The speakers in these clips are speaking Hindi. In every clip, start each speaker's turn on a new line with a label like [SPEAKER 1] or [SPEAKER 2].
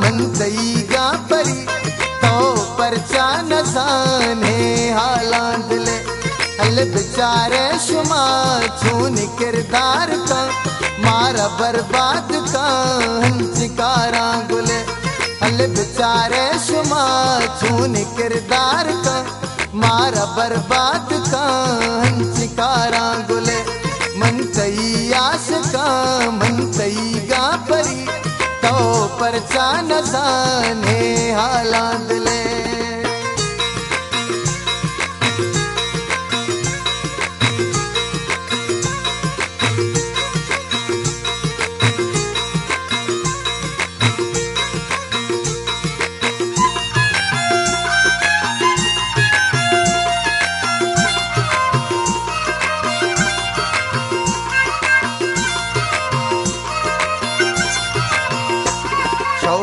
[SPEAKER 1] म्हणतई गा परी तो परचा न जाने हालांदले हल बेचारे शुमा छून किरदार का, मारा बर्बाद का हंसिकारा गुले हल बेचारे शुमा छून किरदार का, मारा बर्बाद का वरचा नसा नेहाला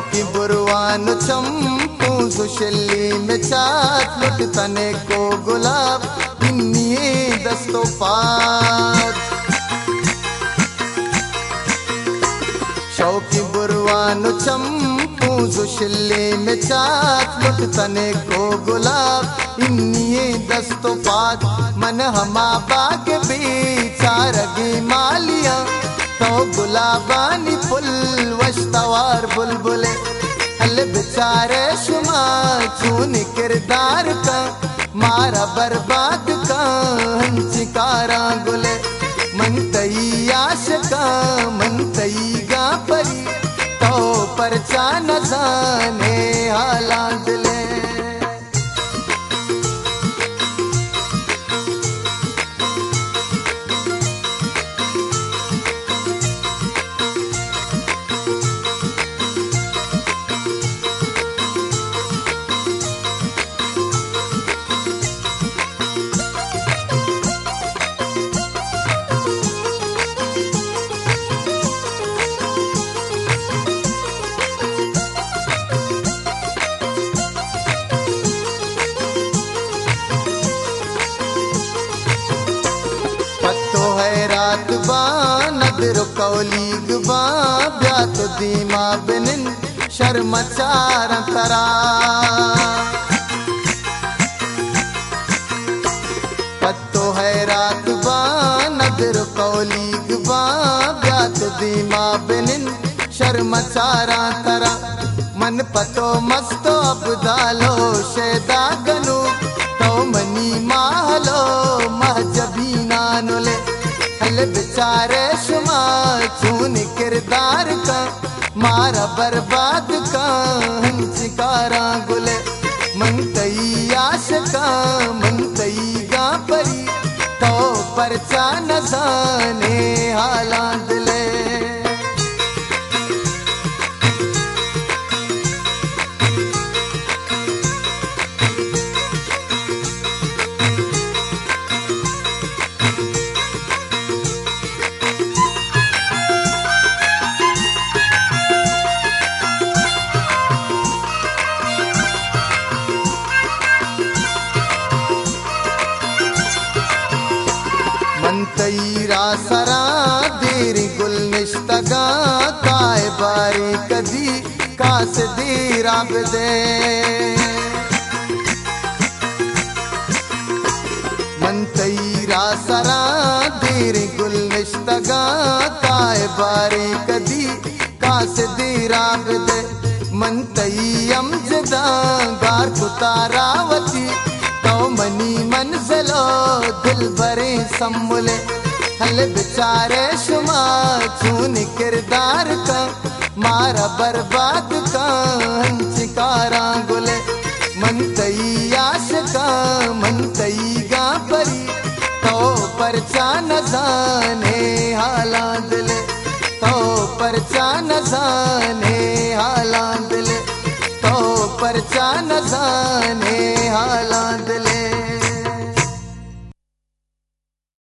[SPEAKER 1] बुरवान चंपू, सुशली में चात लुट तने को गुलाब इन्नी दस्तो पात। शौकी बुरवान चंपू, सुशली में चात लुट तने को गुलाब इन्नी दस्तो पात। मन हमा बाग बेचारगी मालिया। तो गुलाबानी फुल, वस्तवार बुलबुले। हल बेचारे शुमा चून किरदार का, मारा बर्बाद का हंसिकारा गुले। मनतई आश का है रात बा, नदर कौलीग बा, ब्यात दीमा बिनिन शर्म चार तरा पत्तो है रात बा, नदर कौलीग बा, ब्यात दीमा बिनिन शर्म चारा तरा मन पतो मस्तो अबदालो शेदा गनु बर्बाद का हंसिकारा गुले मनतई आश का मंतई गा परी तो परचा न सरा देरी गुल निश्तगा काय बारी कदी कास दीरा दे। मंतईरा सरा देरी गुल निश्तगा काय बारी कदी कास दीरा दे। मंतई अमजदा गार कुतारावती तो मनी मंजलो दिल भरे सम्मुले हल बेचारे शुमा चून किरदार का, मारा बर्बाद का हंसिकारा गुले मनतई आश का मनतई गा परी तो परचा न जाने हालांत ले तो परचा न जाने हालांत ले तो परचा न जाने हाला